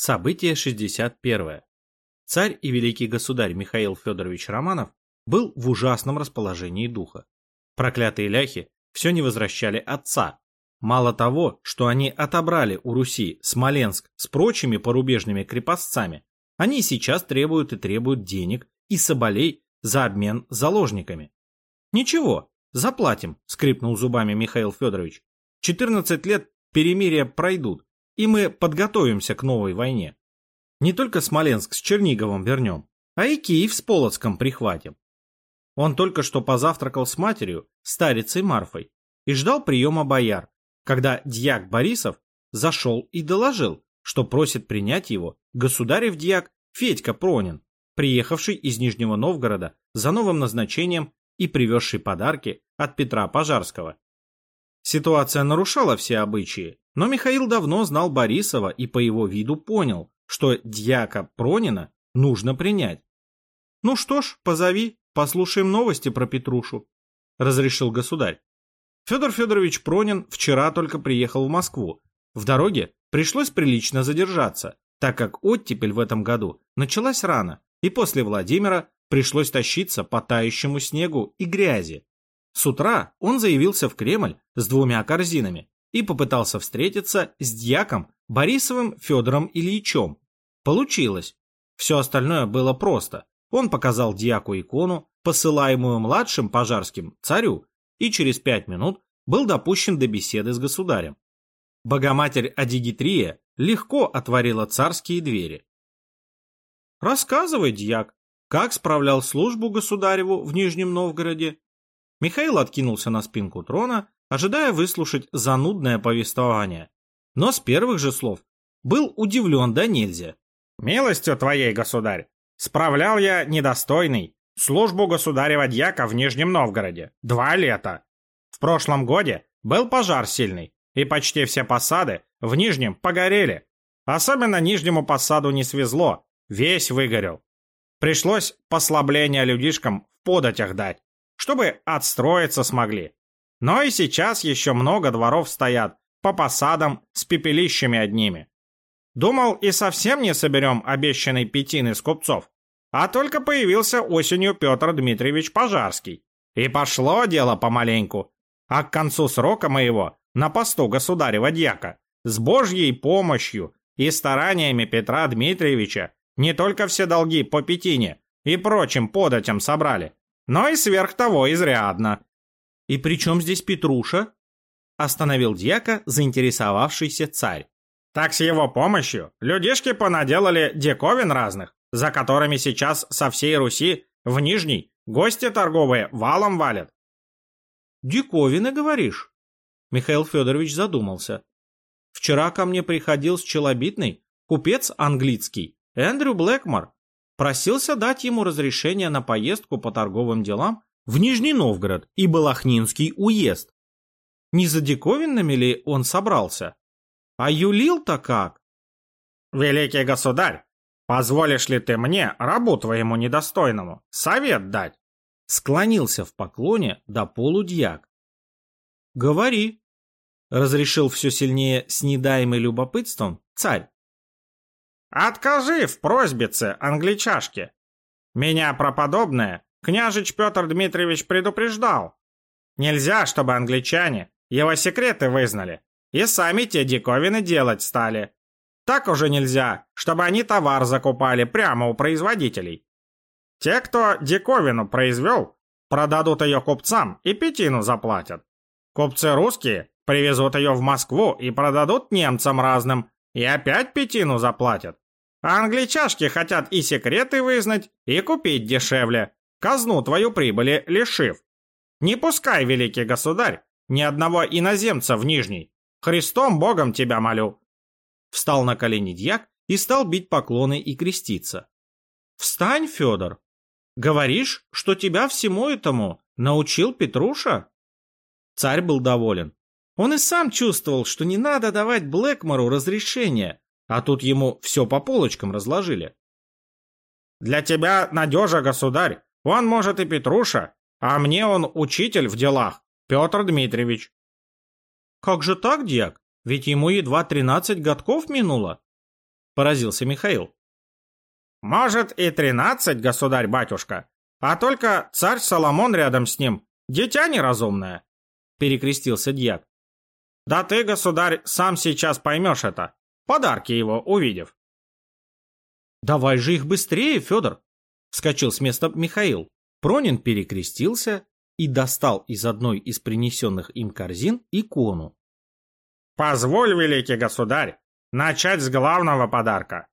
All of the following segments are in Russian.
Событие 61. Царь и великий государь Михаил Федорович Романов был в ужасном расположении духа. Проклятые ляхи все не возвращали отца. Мало того, что они отобрали у Руси Смоленск с прочими порубежными крепостцами, они сейчас требуют и требуют денег и соболей за обмен заложниками. Ничего, заплатим, скрипнул зубами Михаил Федорович. 14 лет перемирия пройдут, и мы подготовимся к новой войне. Не только Смоленск с Черниговым вернем, а и Киев с Полоцком прихватим. Он только что позавтракал с матерью, старицей Марфой, и ждал приема бояр, когда дьяк Борисов зашел и доложил, что просит принять его государев дьяк Федька Пронин, приехавший из Нижнего Новгорода за новым назначением и привезший подарки от Петра Пожарского. Ситуация нарушала все обычаи, но Михаил давно знал Борисова и по его виду понял, что дьяка Пронина нужно принять. «Ну что ж, позови, послушаем новости про Петрушу», — разрешил государь. Федор Федорович Пронин вчера только приехал в Москву. В дороге пришлось прилично задержаться, так как оттепель в этом году началась рано, и после Владимира пришлось тащиться по тающему снегу и грязи. С утра он заявился в Кремль с двумя корзинами и попытался встретиться с дьяком Борисовым Федором Ильичем. Получилось. Все остальное было просто. Он показал дьяку икону, посылаемую младшим пожарским царю, и через пять минут был допущен до беседы с государем. Богоматерь Адигитрия легко отворила царские двери. «Рассказывай, дьяк, как справлял службу государеву в Нижнем Новгороде?» Михаил откинулся на спинку трона ожидая выслушать занудное повествование. Но с первых же слов был удивлен да нельзя. «Милостью твоей, государь, справлял я недостойный службу государева дьяка в Нижнем Новгороде. Два лета. В прошлом годе был пожар сильный, и почти все посады в Нижнем погорели. Особенно Нижнему посаду не свезло, весь выгорел. Пришлось послабление людишкам в податях дать, чтобы отстроиться смогли. Но и сейчас еще много дворов стоят, по посадам, с пепелищами одними. Думал, и совсем не соберем обещанной пятины с купцов. А только появился осенью Петр Дмитриевич Пожарский. И пошло дело помаленьку. А к концу срока моего, на посту государева дьяка, с божьей помощью и стараниями Петра Дмитриевича не только все долги по пятине и прочим податям собрали, но и сверх того изрядно. «И при чем здесь Петруша?» Остановил дьяка заинтересовавшийся царь. «Так с его помощью людишки понаделали диковин разных, за которыми сейчас со всей Руси в Нижний гости торговые валом валят». «Диковины, говоришь?» Михаил Федорович задумался. «Вчера ко мне приходил с челобитной купец английский Эндрю Блэкмор. Просился дать ему разрешение на поездку по торговым делам в Нижний Новгород и Балахнинский уезд. Не за диковинными ли он собрался? А юлил-то как? Великий государь, позволишь ли ты мне, рабу твоему недостойному, совет дать? Склонился в поклоне до полудьяк. Говори, разрешил все сильнее с недаемой любопытством царь. Откажи в просьбице англичашке. Меня проподобное Княжич Петр Дмитриевич предупреждал. Нельзя, чтобы англичане его секреты вызнали и сами те диковины делать стали. Так уже нельзя, чтобы они товар закупали прямо у производителей. Те, кто диковину произвел, продадут ее купцам и пятину заплатят. Купцы русские привезут ее в Москву и продадут немцам разным, и опять пятину заплатят. А англичашки хотят и секреты вызнать, и купить дешевле казну твою прибыли лишив. Не пускай, великий государь, ни одного иноземца в Нижний. Христом Богом тебя молю. Встал на колени дьяк и стал бить поклоны и креститься. Встань, Федор. Говоришь, что тебя всему этому научил Петруша? Царь был доволен. Он и сам чувствовал, что не надо давать Блэкмору разрешение, а тут ему все по полочкам разложили. «Для тебя надежа, государь, он, может, и Петруша, а мне он учитель в делах, Петр Дмитриевич. Как же так, дьяк? Ведь ему едва тринадцать годков минуло. поразился Михаил. Может и тринадцать, государь-батюшка, а только царь Соломон рядом с ним, дитя неразумное, перекрестился дьяк. Да ты, государь, сам сейчас поймешь это, подарки его увидев. Давай же их быстрее, Федор, вскочил с места Михаил. Пронин перекрестился и достал из одной из принесенных им корзин икону. «Позволь, великий государь, начать с главного подарка.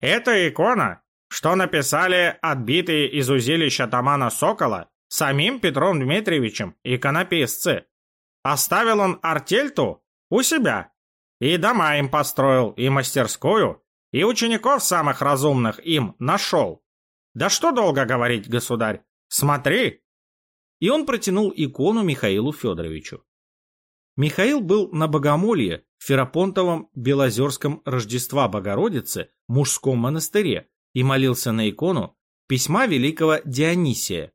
Это икона, что написали отбитые из узилища Тамана Сокола самим Петром Дмитриевичем иконописцы. Оставил он артельту у себя, и дома им построил, и мастерскую, и учеников самых разумных им нашел. Да что долго говорить, государь, смотри!» И он протянул икону Михаилу Федоровичу. Михаил был на богомолье в Ферапонтовом Белозерском Рождества Богородицы мужском монастыре и молился на икону письма великого Дионисия.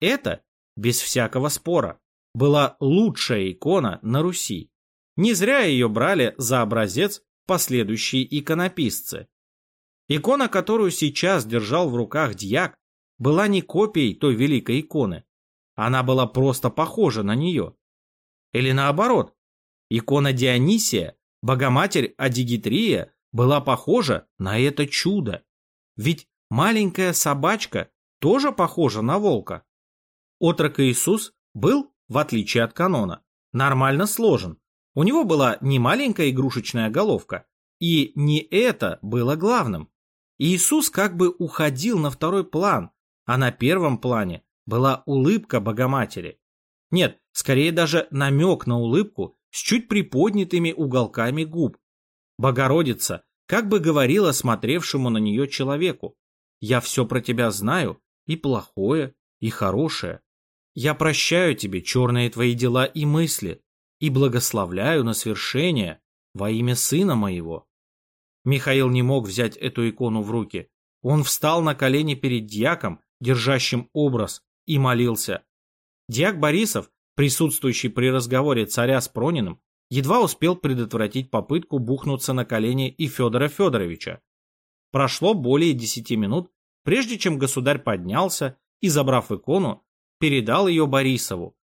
Это, без всякого спора, была лучшая икона на Руси. Не зря ее брали за образец последующие иконописцы. Икона, которую сейчас держал в руках дьяк, была не копией той великой иконы. Она была просто похожа на нее. Или наоборот, икона Дионисия, Богоматерь Адигитрия, была похожа на это чудо. Ведь маленькая собачка тоже похожа на волка. Отрок Иисус был, в отличие от канона, нормально сложен. У него была не маленькая игрушечная головка, и не это было главным. Иисус как бы уходил на второй план, а на первом плане была улыбка Богоматери. Нет, скорее даже намек на улыбку с чуть приподнятыми уголками губ. Богородица как бы говорила смотревшему на нее человеку, «Я все про тебя знаю, и плохое, и хорошее. Я прощаю тебе черные твои дела и мысли, и благословляю на свершение во имя сына моего». Михаил не мог взять эту икону в руки. Он встал на колени перед дьяком, держащим образ, и молился. Дьяк Борисов, присутствующий при разговоре царя с Прониным, едва успел предотвратить попытку бухнуться на колени и Федора Федоровича. Прошло более десяти минут, прежде чем государь поднялся и, забрав икону, передал ее Борисову,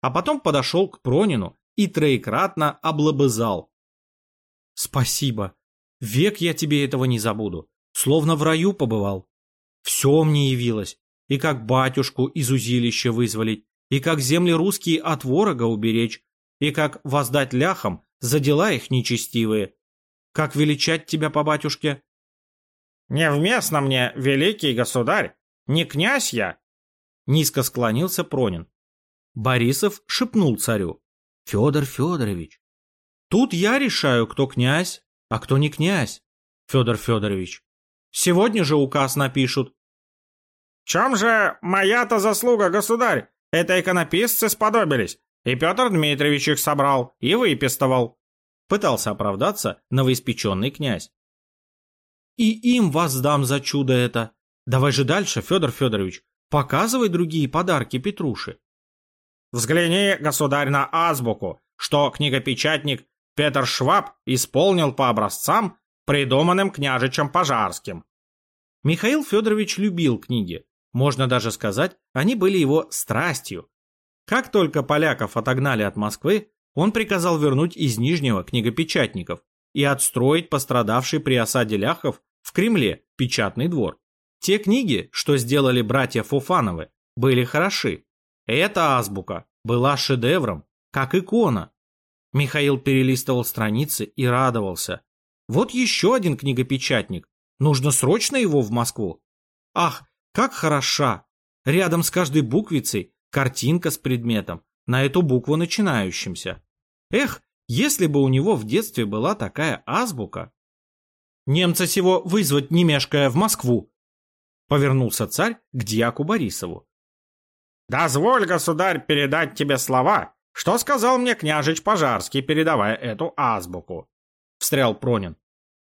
а потом подошел к Пронину и троекратно облобызал. «Спасибо. Век я тебе этого не забуду. Словно в раю побывал. Все мне явилось. И как батюшку из узилища вызволить, и как земли русские от ворога уберечь, и как воздать ляхам за дела их нечестивые. Как величать тебя по батюшке? Невместно мне, великий государь, не князь я. Низко склонился Пронин. Борисов шепнул царю. Федор Федорович, тут я решаю, кто князь, а кто не князь, Федор Федорович. Сегодня же указ напишут. В чем же моя-то заслуга, государь? Это иконописцы сподобились. И Петр Дмитриевич их собрал и выпистывал. Пытался оправдаться новоиспеченный князь. И им воздам за чудо это. Давай же дальше, Федор Федорович. Показывай другие подарки Петруши. Взгляни, государь, на азбуку, что книгопечатник Петр Шваб исполнил по образцам, придуманным княжичем Пожарским. Михаил Федорович любил книги. Можно даже сказать, они были его страстью. Как только поляков отогнали от Москвы, он приказал вернуть из Нижнего книгопечатников и отстроить пострадавший при осаде ляхов в Кремле печатный двор. Те книги, что сделали братья Фуфановы, были хороши. Эта азбука была шедевром, как икона. Михаил перелистывал страницы и радовался. Вот еще один книгопечатник. Нужно срочно его в Москву. Ах, как хороша! Рядом с каждой буквицей картинка с предметом, на эту букву начинающимся. Эх, если бы у него в детстве была такая азбука. Немца сего вызвать не мешкая в Москву. Повернулся царь к дьяку Борисову. «Дозволь, государь, передать тебе слова, что сказал мне княжич Пожарский, передавая эту азбуку», — встрял Пронин.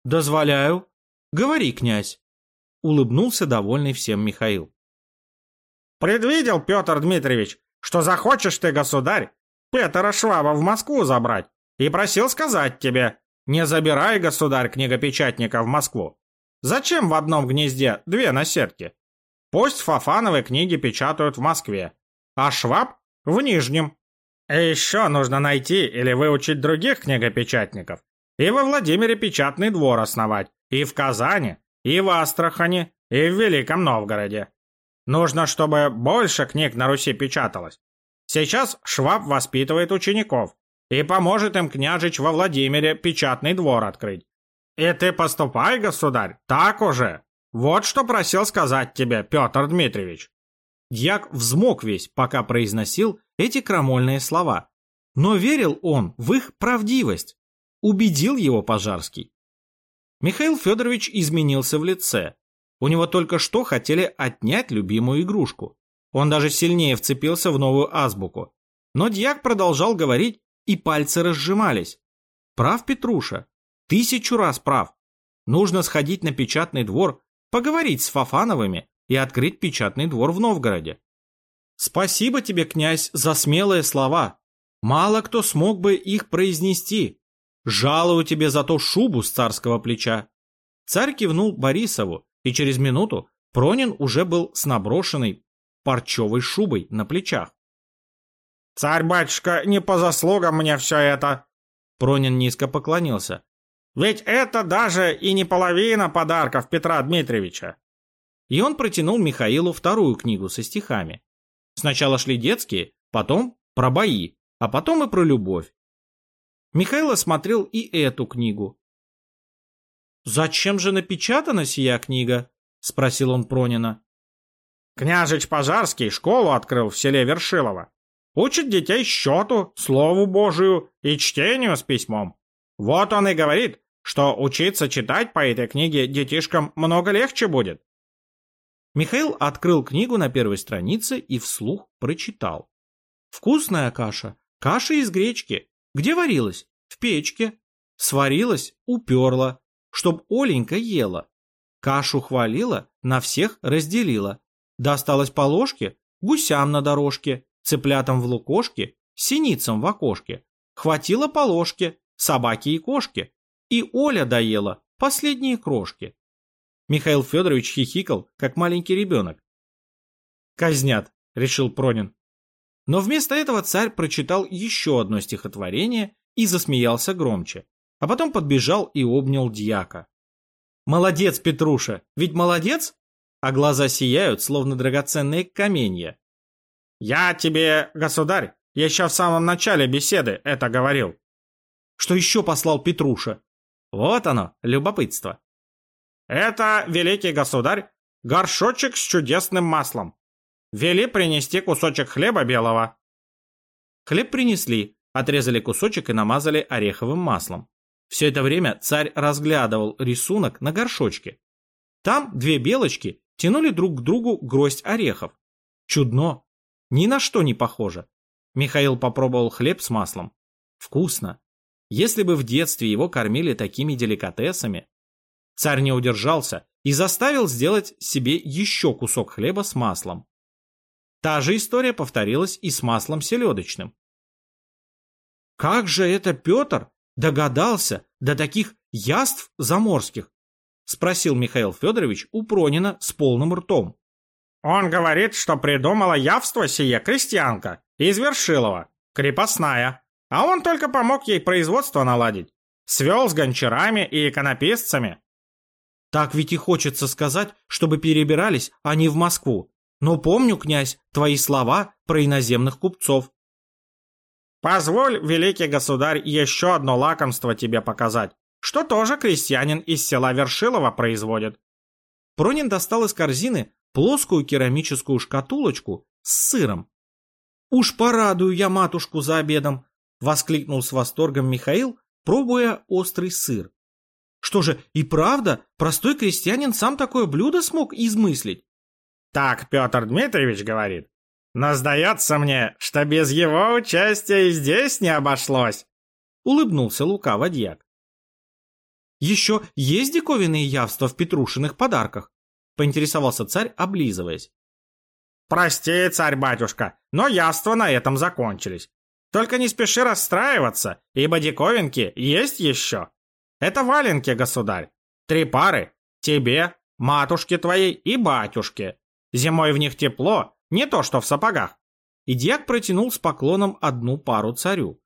«Дозволяю. Говори, князь», — улыбнулся довольный всем Михаил. Предвидел, Петр Дмитриевич, что захочешь ты, государь, Петра Шваба в Москву забрать, и просил сказать тебе, Не забирай, государь, книгопечатника в Москву. Зачем в одном гнезде две наседки? Пусть Фафановы книги печатают в Москве, а Шваб в Нижнем. И еще нужно найти или выучить других книгопечатников. И во Владимире печатный двор основать, и в Казани, и в Астрахани, и в Великом Новгороде. Нужно, чтобы больше книг на Руси печаталось. Сейчас Шваб воспитывает учеников и поможет им княжич во Владимире печатный двор открыть. И ты поступай, государь, так уже. Вот что просил сказать тебе Петр Дмитриевич. Дьяк взмок весь, пока произносил эти крамольные слова. Но верил он в их правдивость. Убедил его Пожарский. Михаил Федорович изменился в лице. У него только что хотели отнять любимую игрушку. Он даже сильнее вцепился в новую азбуку. Но дьяк продолжал говорить, и пальцы разжимались. Прав Петруша. Тысячу раз прав. Нужно сходить на печатный двор, поговорить с Фафановыми и открыть печатный двор в Новгороде. Спасибо тебе, князь, за смелые слова. Мало кто смог бы их произнести. Жалую тебе за то шубу с царского плеча. Царь кивнул Борисову, и через минуту Пронин уже был с наброшенной парчевой шубой на плечах. «Царь-батюшка, не по заслугам мне все это!» Пронин низко поклонился. «Ведь это даже и не половина подарков Петра Дмитриевича!» И он протянул Михаилу вторую книгу со стихами. Сначала шли детские, потом про бои, а потом и про любовь. Михаил осмотрел и эту книгу, «Зачем же напечатана сия книга?» — спросил он Пронина. «Княжич Пожарский школу открыл в селе Вершилово. Учит детей счету, слову Божию и чтению с письмом. Вот он и говорит, что учиться читать по этой книге детишкам много легче будет». Михаил открыл книгу на первой странице и вслух прочитал. «Вкусная каша. Каша из гречки. Где варилась? В печке. Сварилась, уперла чтоб Оленька ела. Кашу хвалила, на всех разделила. Досталось по ложке гусям на дорожке, цыплятам в лукошке, синицам в окошке. Хватило по ложке собаке и кошке. И Оля доела последние крошки. Михаил Федорович хихикал, как маленький ребенок. «Казнят», — решил Пронин. Но вместо этого царь прочитал еще одно стихотворение и засмеялся громче а потом подбежал и обнял дьяка. «Молодец, Петруша, ведь молодец?» А глаза сияют, словно драгоценные каменья. «Я тебе, государь, еще в самом начале беседы это говорил». «Что еще послал Петруша?» «Вот оно, любопытство». «Это, великий государь, горшочек с чудесным маслом. Вели принести кусочек хлеба белого». Хлеб принесли, отрезали кусочек и намазали ореховым маслом. Все это время царь разглядывал рисунок на горшочке. Там две белочки тянули друг к другу гроздь орехов. Чудно. Ни на что не похоже. Михаил попробовал хлеб с маслом. Вкусно. Если бы в детстве его кормили такими деликатесами. Царь не удержался и заставил сделать себе еще кусок хлеба с маслом. Та же история повторилась и с маслом селедочным. Как же это Петр догадался до таких яств заморских? Спросил Михаил Федорович у Пронина с полным ртом. Он говорит, что придумала явство сие крестьянка из Вершилова, крепостная. А он только помог ей производство наладить. Свел с гончарами и иконописцами. Так ведь и хочется сказать, чтобы перебирались они в Москву. Но помню, князь, твои слова про иноземных купцов. Позволь, великий государь, еще одно лакомство тебе показать, что тоже крестьянин из села Вершилова производит. Пронин достал из корзины плоскую керамическую шкатулочку с сыром. «Уж порадую я матушку за обедом!» — воскликнул с восторгом Михаил, пробуя острый сыр. «Что же, и правда, простой крестьянин сам такое блюдо смог измыслить?» «Так Петр Дмитриевич говорит. Но сдается мне, что без его участия и здесь не обошлось. Улыбнулся лукаво дьяк. Еще есть диковинные явства в Петрушиных подарках? Поинтересовался царь, облизываясь. Прости, царь-батюшка, но явства на этом закончились. Только не спеши расстраиваться, ибо диковинки есть еще. Это валенки, государь. Три пары. Тебе, матушке твоей и батюшке. Зимой в них тепло, не то что в сапогах. И дьяк протянул с поклоном одну пару царю.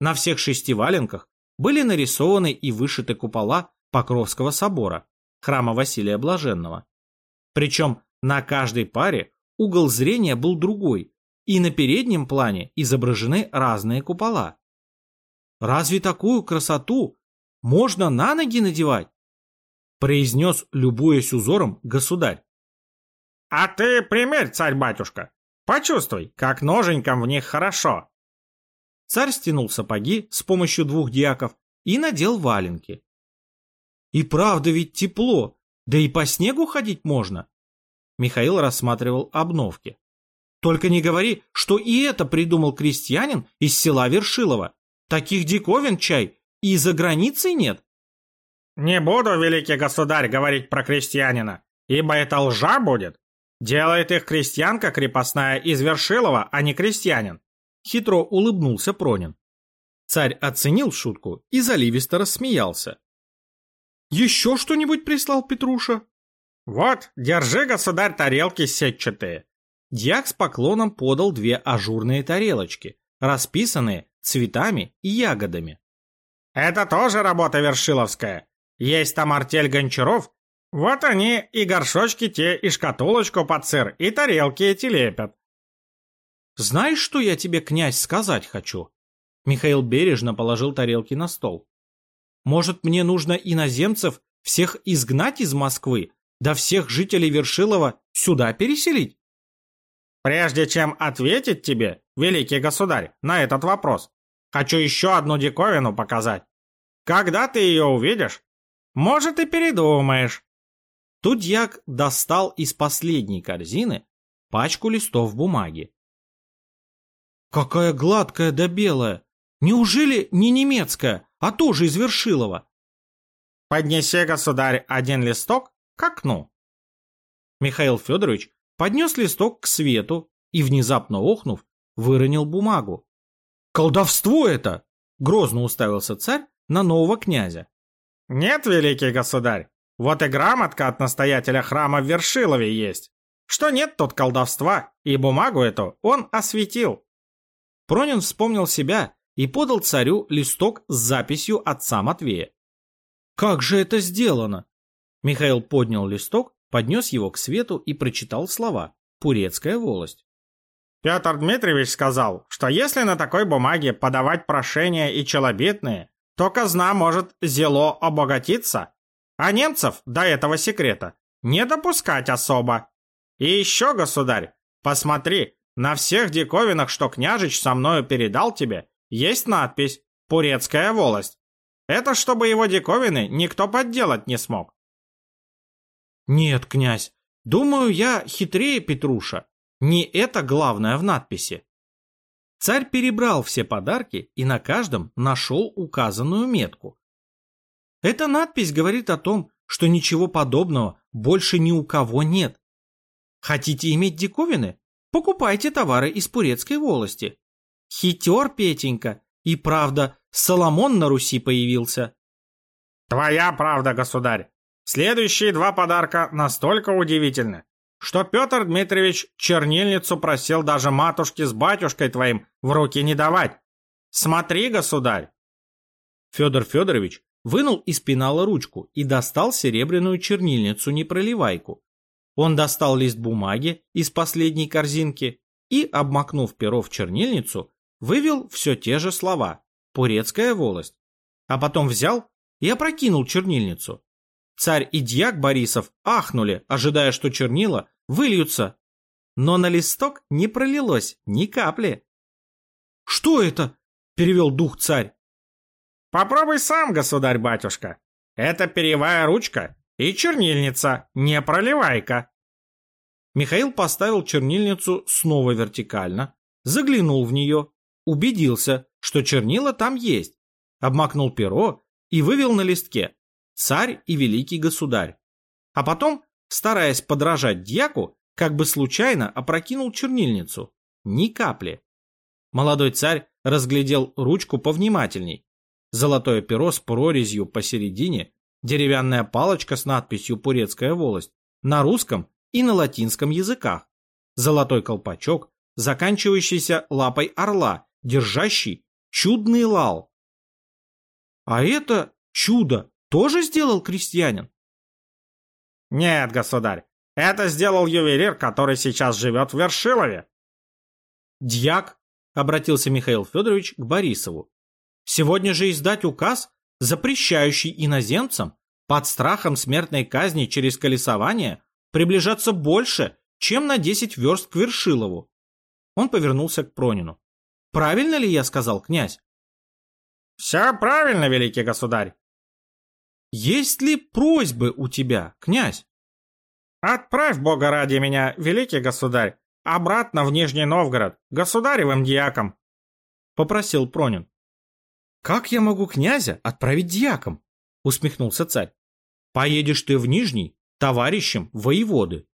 На всех шести валенках были нарисованы и вышиты купола Покровского собора, храма Василия Блаженного. Причем на каждой паре угол зрения был другой, и на переднем плане изображены разные купола. Разве такую красоту можно на ноги надевать? произнес, любуясь узором, государь. А ты примерь, царь-батюшка. Почувствуй, как ноженькам в них хорошо. Царь стянул сапоги с помощью двух дьяков и надел валенки. И правда ведь тепло, да и по снегу ходить можно. Михаил рассматривал обновки. Только не говори, что и это придумал крестьянин из села Вершилова. Таких диковин чай и за границей нет. Не буду, великий государь, говорить про крестьянина, ибо это лжа будет. Делает их крестьянка крепостная из Вершилова, а не крестьянин. Хитро улыбнулся Пронин. Царь оценил шутку и заливисто рассмеялся. «Еще что-нибудь прислал Петруша?» «Вот, держи, государь, тарелки сетчатые». Дьяк с поклоном подал две ажурные тарелочки, расписанные цветами и ягодами. «Это тоже работа вершиловская. Есть там артель гончаров. Вот они и горшочки те, и шкатулочку под сыр, и тарелки эти лепят». «Знаешь, что я тебе, князь, сказать хочу?» Михаил бережно положил тарелки на стол. «Может, мне нужно иноземцев всех изгнать из Москвы, да всех жителей Вершилова сюда переселить? Прежде чем ответить тебе, великий государь, на этот вопрос, хочу еще одну диковину показать. Когда ты ее увидишь, может и передумаешь. Тут Як достал из последней корзины пачку листов бумаги. Какая гладкая да белая! Неужели не немецкая, а тоже из Вершилова? Поднеси, государь, один листок к окну. Михаил Федорович поднес листок к свету и, внезапно охнув, выронил бумагу. «Колдовство это!» — грозно уставился царь на нового князя. «Нет, великий государь, вот и грамотка от настоятеля храма в Вершилове есть. Что нет тут колдовства, и бумагу эту он осветил». Пронин вспомнил себя и подал царю листок с записью отца Матвея. «Как же это сделано?» Михаил поднял листок, поднес его к свету и прочитал слова «Пурецкая волость». Петр Дмитриевич сказал, что если на такой бумаге подавать прошения и челобитные, то казна может зело обогатиться, а немцев до этого секрета не допускать особо. И еще, государь, посмотри, на всех диковинах, что княжич со мною передал тебе, есть надпись «Пурецкая волость». Это чтобы его диковины никто подделать не смог. Нет, князь, думаю, я хитрее Петруша. Не это главное в надписи. Царь перебрал все подарки и на каждом нашел указанную метку. Эта надпись говорит о том, что ничего подобного больше ни у кого нет. Хотите иметь диковины? Покупайте товары из Пурецкой волости. Хитер, Петенька, и правда, Соломон на Руси появился. Твоя правда, государь. Следующие два подарка настолько удивительны, что Петр Дмитриевич чернильницу просил даже матушке с батюшкой твоим в руки не давать. Смотри, государь. Федор Федорович вынул из пенала ручку и достал серебряную чернильницу-непроливайку. Он достал лист бумаги из последней корзинки и, обмакнув перо в чернильницу, вывел все те же слова «Пурецкая волость», а потом взял и опрокинул чернильницу. Царь и дьяк Борисов ахнули, ожидая, что чернила выльются, но на листок не пролилось ни капли. «Что это?» – перевел дух царь. «Попробуй сам, государь-батюшка. Это перьевая ручка и чернильница, не проливайка. Михаил поставил чернильницу снова вертикально, заглянул в нее, убедился, что чернила там есть, обмакнул перо и вывел на листке «Царь и великий государь». А потом, стараясь подражать дьяку, как бы случайно опрокинул чернильницу. Ни капли. Молодой царь разглядел ручку повнимательней. золотое перо с прорезью посередине, деревянная палочка с надписью «Пурецкая волость» на русском и на латинском языках, золотой колпачок, заканчивающийся лапой орла, держащий чудный лал. А это чудо тоже сделал крестьянин? Нет, государь, это сделал ювелир, который сейчас живет в Вершилове. Дьяк, обратился Михаил Федорович к Борисову. Сегодня же издать указ, запрещающий иноземцам под страхом смертной казни через колесование приближаться больше, чем на 10 верст к Вершилову. Он повернулся к Пронину. Правильно ли я сказал, князь? Все правильно, великий государь. Есть ли просьбы у тебя, князь? Отправь, бога ради меня, великий государь, обратно в Нижний Новгород, государевым дьяком. Попросил Пронин. Как я могу князя отправить дьяком? Усмехнулся царь. Поедешь ты в Нижний, товарищем воеводы.